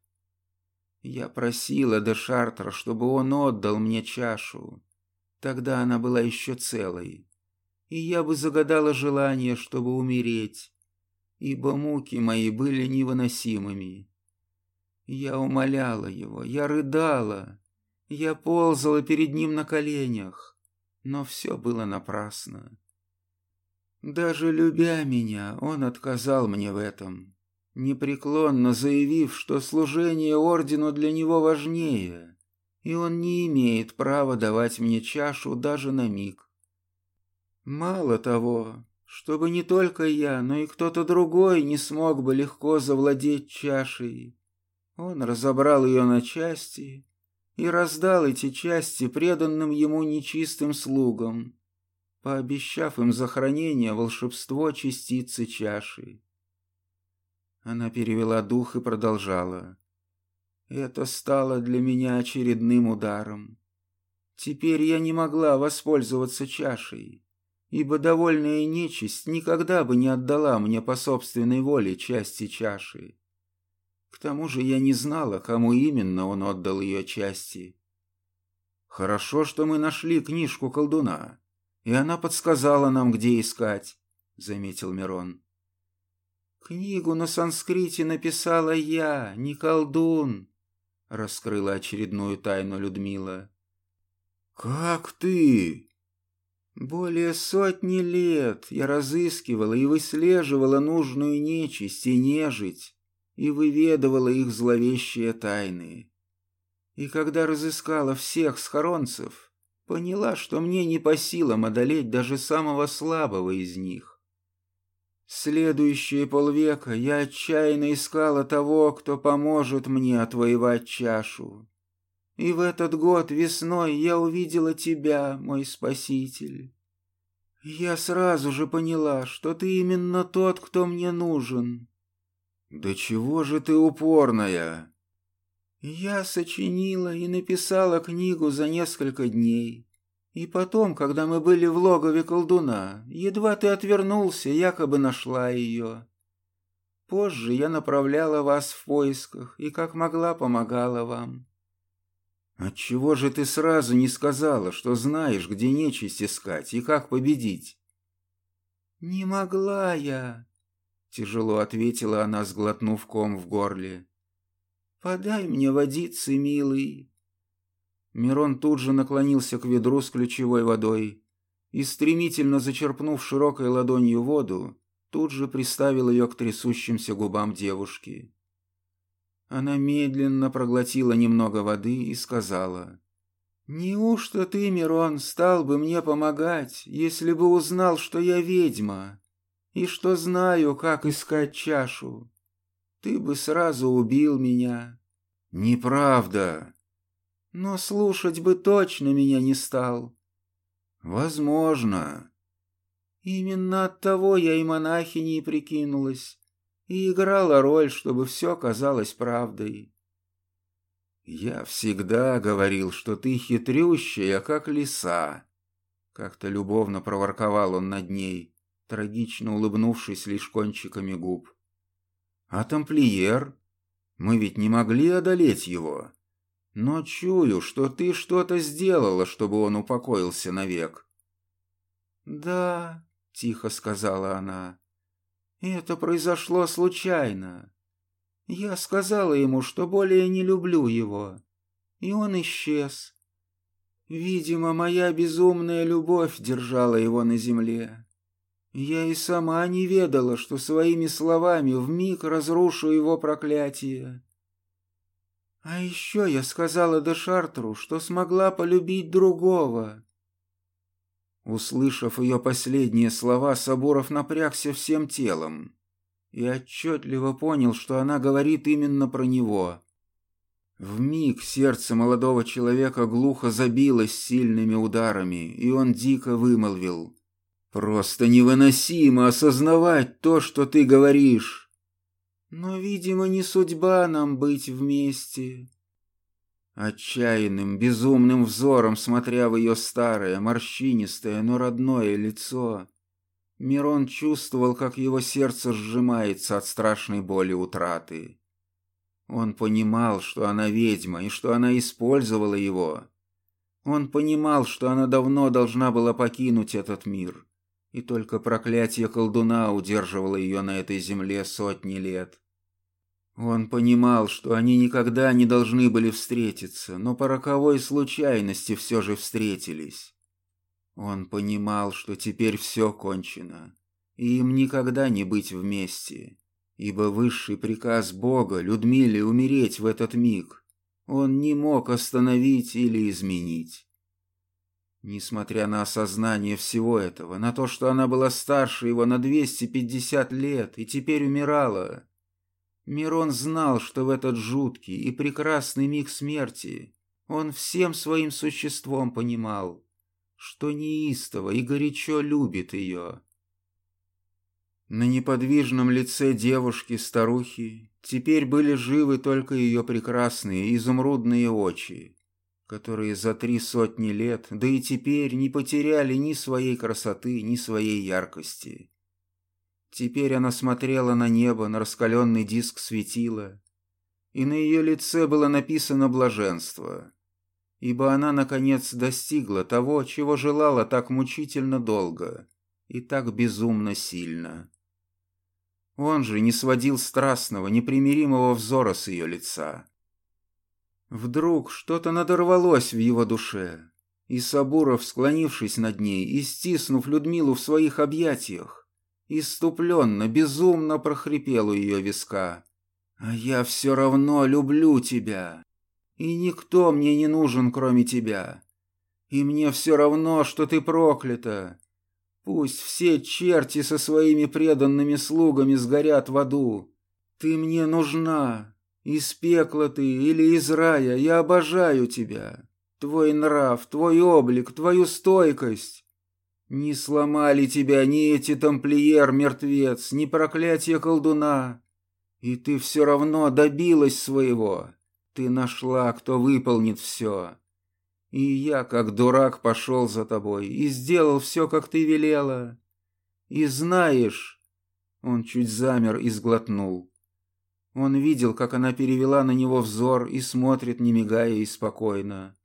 Я просила де Шартра, чтобы он отдал мне чашу. Тогда она была еще целой, и я бы загадала желание, чтобы умереть, ибо муки мои были невыносимыми. Я умоляла его, я рыдала, я ползала перед ним на коленях, но все было напрасно. Даже любя меня, он отказал мне в этом, непреклонно заявив, что служение ордену для него важнее, и он не имеет права давать мне чашу даже на миг. Мало того, чтобы не только я, но и кто-то другой не смог бы легко завладеть чашей, он разобрал ее на части и раздал эти части преданным ему нечистым слугам, пообещав им за хранение волшебство частицы чаши. Она перевела дух и продолжала. Это стало для меня очередным ударом. Теперь я не могла воспользоваться чашей, ибо довольная нечисть никогда бы не отдала мне по собственной воле части чаши. К тому же я не знала, кому именно он отдал ее части. Хорошо, что мы нашли книжку колдуна, и она подсказала нам, где искать, — заметил Мирон. Книгу на санскрите написала я, не колдун, — раскрыла очередную тайну Людмила. «Как ты?» Более сотни лет я разыскивала и выслеживала нужную нечисть и нежить, и выведывала их зловещие тайны. И когда разыскала всех схоронцев, поняла, что мне не по силам одолеть даже самого слабого из них. Следующие полвека я отчаянно искала того, кто поможет мне отвоевать чашу. И в этот год весной я увидела тебя, мой спаситель. Я сразу же поняла, что ты именно тот, кто мне нужен. «Да чего же ты упорная?» Я сочинила и написала книгу за несколько дней. И потом, когда мы были в логове колдуна, едва ты отвернулся, якобы нашла ее. Позже я направляла вас в поисках и как могла помогала вам. Отчего же ты сразу не сказала, что знаешь, где нечисть искать и как победить? Не могла я, Тяжело ответила она, сглотнув ком в горле. «Подай мне водицы, милый». Мирон тут же наклонился к ведру с ключевой водой и, стремительно зачерпнув широкой ладонью воду, тут же приставил ее к трясущимся губам девушки. Она медленно проглотила немного воды и сказала, «Неужто ты, Мирон, стал бы мне помогать, если бы узнал, что я ведьма?» И что знаю, как искать чашу. Ты бы сразу убил меня. Неправда. Но слушать бы точно меня не стал. Возможно. Именно от того я и монахиней прикинулась, и играла роль, чтобы все казалось правдой. Я всегда говорил, что ты хитрющая, как лиса. Как-то любовно проворковал он над ней трагично улыбнувшись лишь кончиками губ. «А тамплиер? Мы ведь не могли одолеть его. Но чую, что ты что-то сделала, чтобы он упокоился навек». «Да», — тихо сказала она, — «это произошло случайно. Я сказала ему, что более не люблю его, и он исчез. Видимо, моя безумная любовь держала его на земле. Я и сама не ведала, что своими словами вмиг разрушу его проклятие. А еще я сказала Дешартру, что смогла полюбить другого. Услышав ее последние слова, Соборов напрягся всем телом и отчетливо понял, что она говорит именно про него. В миг сердце молодого человека глухо забилось сильными ударами, и он дико вымолвил Просто невыносимо осознавать то, что ты говоришь. Но, видимо, не судьба нам быть вместе. Отчаянным, безумным взором, смотря в ее старое, морщинистое, но родное лицо, Мирон чувствовал, как его сердце сжимается от страшной боли утраты. Он понимал, что она ведьма и что она использовала его. Он понимал, что она давно должна была покинуть этот мир, и только проклятие колдуна удерживало ее на этой земле сотни лет. Он понимал, что они никогда не должны были встретиться, но по роковой случайности все же встретились. Он понимал, что теперь все кончено, и им никогда не быть вместе, ибо высший приказ Бога Людмиле умереть в этот миг он не мог остановить или изменить. Несмотря на осознание всего этого, на то, что она была старше его на 250 лет и теперь умирала, Мирон знал, что в этот жуткий и прекрасный миг смерти он всем своим существом понимал, что неистово и горячо любит ее. На неподвижном лице девушки-старухи теперь были живы только ее прекрасные изумрудные очи, которые за три сотни лет, да и теперь не потеряли ни своей красоты, ни своей яркости. Теперь она смотрела на небо, на раскаленный диск светила, и на ее лице было написано блаженство, ибо она, наконец, достигла того, чего желала так мучительно долго и так безумно сильно. Он же не сводил страстного, непримиримого взора с ее лица. Вдруг что-то надорвалось в его душе, и Сабуров, склонившись над ней и стиснув Людмилу в своих объятиях, иступленно, безумно прохрипел у ее виска. «А я все равно люблю тебя!» И никто мне не нужен, кроме тебя. И мне все равно, что ты проклята. Пусть все черти со своими преданными слугами сгорят в аду. Ты мне нужна. Из пекла ты или из рая, я обожаю тебя. Твой нрав, твой облик, твою стойкость. Не сломали тебя ни эти тамплиер-мертвец, ни проклятие колдуна. И ты все равно добилась своего. Ты нашла, кто выполнит все. И я, как дурак, пошел за тобой и сделал все, как ты велела. И знаешь...» Он чуть замер и сглотнул. Он видел, как она перевела на него взор и смотрит, не мигая и спокойно.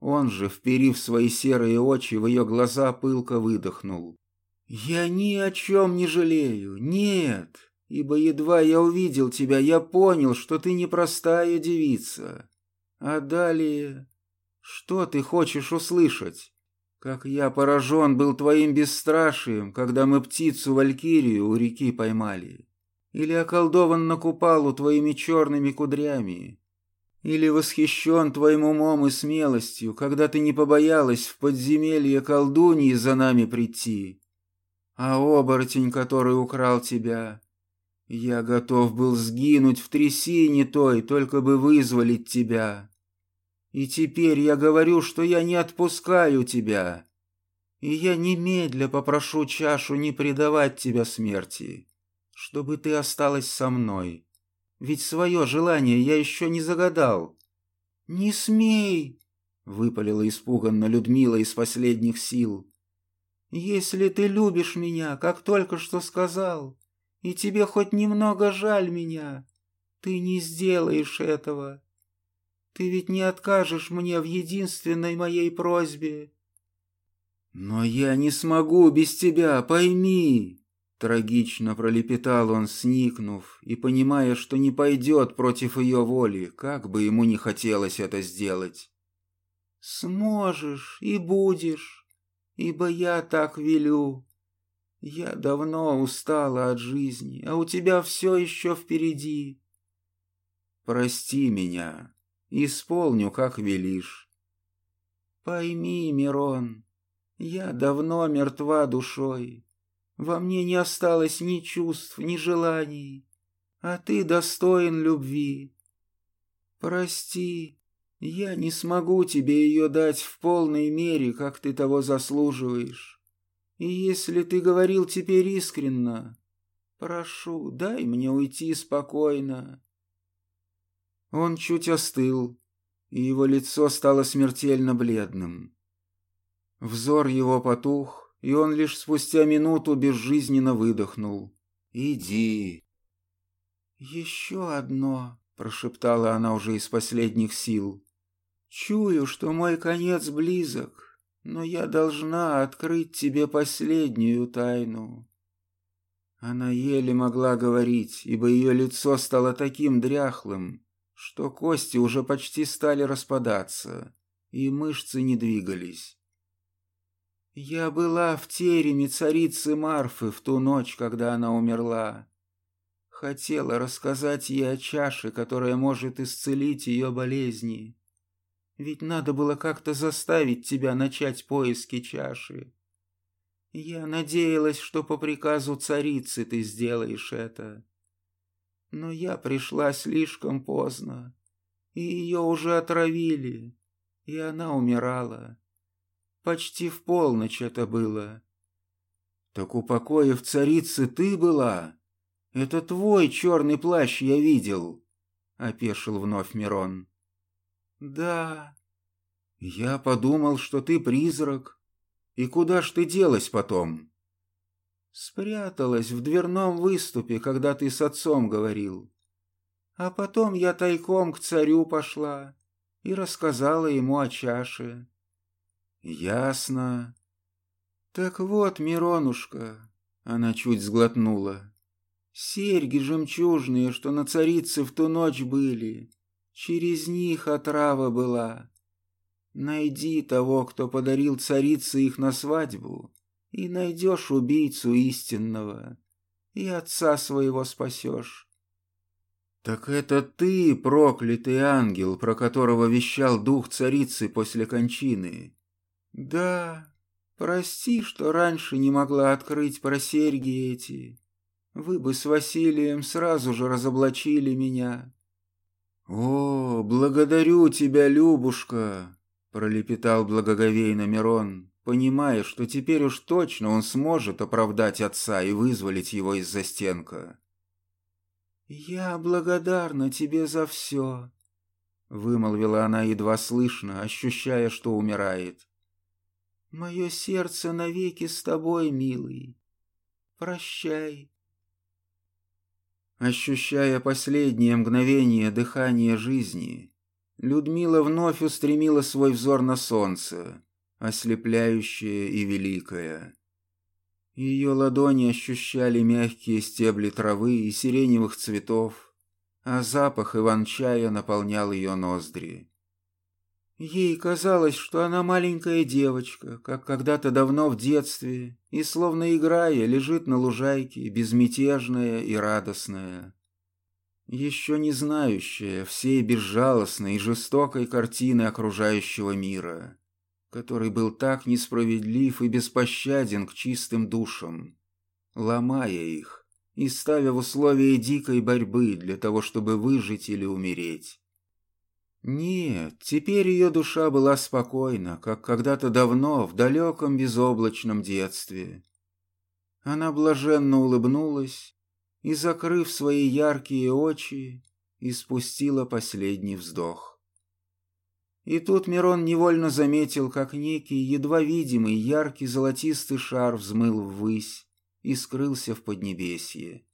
Он же, вперив свои серые очи, в ее глаза пылко выдохнул. «Я ни о чем не жалею, нет!» ибо едва я увидел тебя, я понял, что ты непростая девица. А далее... Что ты хочешь услышать? Как я поражен был твоим бесстрашием, когда мы птицу-валькирию у реки поймали. Или околдован на купалу твоими черными кудрями. Или восхищен твоим умом и смелостью, когда ты не побоялась в подземелье колдуньи за нами прийти. А оборотень, который украл тебя, я готов был сгинуть в трясине той, только бы вызволить тебя. И теперь я говорю, что я не отпускаю тебя. И я немедля попрошу чашу не предавать тебя смерти, чтобы ты осталась со мной. Ведь свое желание я еще не загадал. Не смей, выпалила испуганно Людмила из последних сил. Если ты любишь меня, как только что сказал, и тебе хоть немного жаль меня, ты не сделаешь этого. Ты ведь не откажешь мне в единственной моей просьбе. Но я не смогу без тебя, пойми. Трагично пролепетал он, сникнув, и понимая, что не пойдет против ее воли, как бы ему не хотелось это сделать. «Сможешь и будешь, ибо я так велю. Я давно устала от жизни, а у тебя все еще впереди. Прости меня, исполню, как велишь. Пойми, Мирон, я давно мертва душой. Во мне не осталось ни чувств, ни желаний, а ты достоин любви. Прости, я не смогу тебе ее дать в полной мере, как ты того заслуживаешь. И если ты говорил теперь искренно, прошу, дай мне уйти спокойно. Он чуть остыл, и его лицо стало смертельно бледным. Взор его потух, и он лишь спустя минуту безжизненно выдохнул. «Иди». «Еще одно», — прошептала она уже из последних сил. «Чую, что мой конец близок, но я должна открыть тебе последнюю тайну». Она еле могла говорить, ибо ее лицо стало таким дряхлым, что кости уже почти стали распадаться, и мышцы не двигались. Я была в тереме царицы Марфы в ту ночь, когда она умерла. Хотела рассказать ей о чаше, которая может исцелить ее болезни. Ведь надо было как-то заставить тебя начать поиски чаши. Я надеялась, что по приказу царицы ты сделаешь это. Но я пришла слишком поздно, и ее уже отравили, и она умирала. Почти в полночь это было. Так у покоев царицы ты была? Это твой черный плащ я видел, — опешил вновь Мирон. Да. Я подумал, что ты призрак. И куда ж ты делась потом? Спряталась в дверном выступе, когда ты с отцом говорил. А потом я тайком к царю пошла и рассказала ему о чаше. «Ясно. Так вот, Миронушка...» Она чуть сглотнула. «Серьги жемчужные, что на царице в ту ночь были, через них отрава была. Найди того, кто подарил царице их на свадьбу, и найдешь убийцу истинного, и отца своего спасешь». «Так это ты, проклятый ангел, про которого вещал дух царицы после кончины?» «Да, прости, что раньше не могла открыть про серьги эти. Вы бы с Василием сразу же разоблачили меня». «О, благодарю тебя, Любушка!» — пролепетал благоговейно Мирон, понимая, что теперь уж точно он сможет оправдать отца и вызволить его из застенка. «Я благодарна тебе за все», — вымолвила она едва слышно, ощущая, что умирает. Мое сердце навеки с тобой, милый. Прощай. Ощущая последнее мгновение дыхания жизни, Людмила вновь устремила свой взор на солнце, ослепляющее и великое. Ее ладони ощущали мягкие стебли травы и сиреневых цветов, а запах иван-чая наполнял ее ноздри. Ей казалось, что она маленькая девочка, как когда-то давно в детстве, и, словно играя, лежит на лужайке, безмятежная и радостная. Еще не знающая всей безжалостной и жестокой картины окружающего мира, который был так несправедлив и беспощаден к чистым душам, ломая их и ставя в условия дикой борьбы для того, чтобы выжить или умереть. Нет, теперь ее душа была спокойна, как когда-то давно, в далеком безоблачном детстве. Она блаженно улыбнулась и, закрыв свои яркие очи, испустила последний вздох. И тут Мирон невольно заметил, как некий, едва видимый, яркий золотистый шар взмыл ввысь и скрылся в Поднебесье.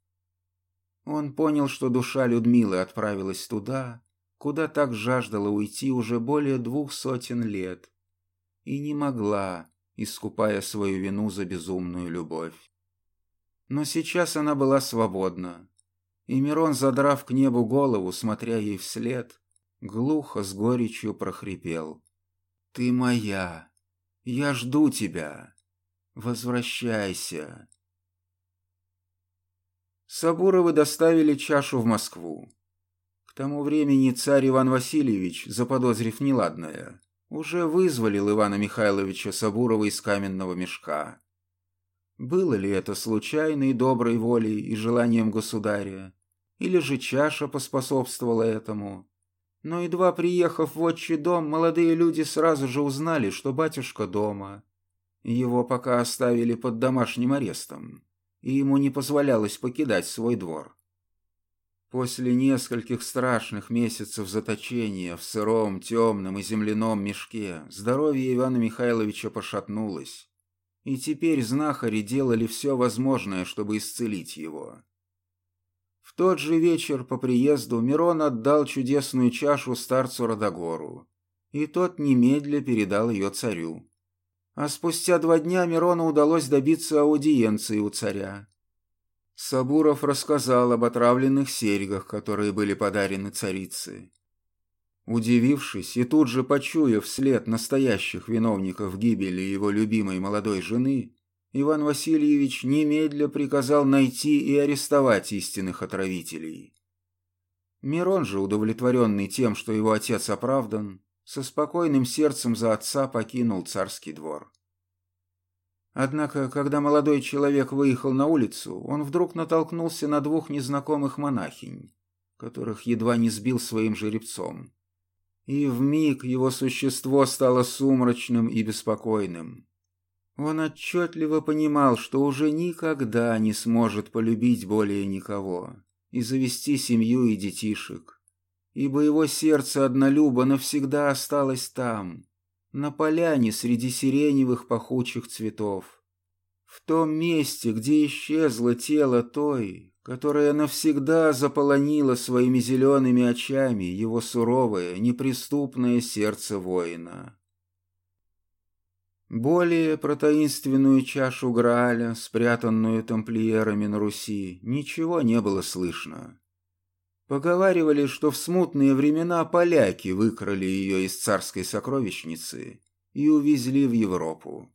Он понял, что душа Людмилы отправилась туда, куда так жаждала уйти уже более двух сотен лет, и не могла, искупая свою вину за безумную любовь. Но сейчас она была свободна, и Мирон, задрав к небу голову, смотря ей вслед, глухо с горечью прохрипел. «Ты моя! Я жду тебя! Возвращайся!» Сабуровы доставили чашу в Москву. К тому времени царь Иван Васильевич, заподозрив неладное, уже вызволил Ивана Михайловича Сабурова из каменного мешка. Было ли это случайной доброй волей и желанием государя, или же чаша поспособствовала этому? Но едва приехав в отчий дом, молодые люди сразу же узнали, что батюшка дома. Его пока оставили под домашним арестом, и ему не позволялось покидать свой двор. После нескольких страшных месяцев заточения в сыром, темном и земляном мешке здоровье Ивана Михайловича пошатнулось, и теперь знахари делали все возможное, чтобы исцелить его. В тот же вечер по приезду Мирон отдал чудесную чашу старцу Родогору, и тот немедля передал ее царю. А спустя два дня Мирону удалось добиться аудиенции у царя. Сабуров рассказал об отравленных серьгах, которые были подарены царице. Удивившись и тут же почуяв след настоящих виновников гибели его любимой молодой жены, Иван Васильевич немедля приказал найти и арестовать истинных отравителей. Мирон же, удовлетворенный тем, что его отец оправдан, со спокойным сердцем за отца покинул царский двор. Однако, когда молодой человек выехал на улицу, он вдруг натолкнулся на двух незнакомых монахинь, которых едва не сбил своим жеребцом. И вмиг его существо стало сумрачным и беспокойным. Он отчетливо понимал, что уже никогда не сможет полюбить более никого и завести семью и детишек, ибо его сердце однолюбо навсегда осталось там, на поляне среди сиреневых пахучих цветов, в том месте, где исчезло тело той, которая навсегда заполонила своими зелеными очами его суровое, неприступное сердце воина. Более про таинственную чашу Грааля, спрятанную тамплиерами на Руси, ничего не было слышно. Поговаривали, что в смутные времена поляки выкрали ее из царской сокровищницы и увезли в Европу.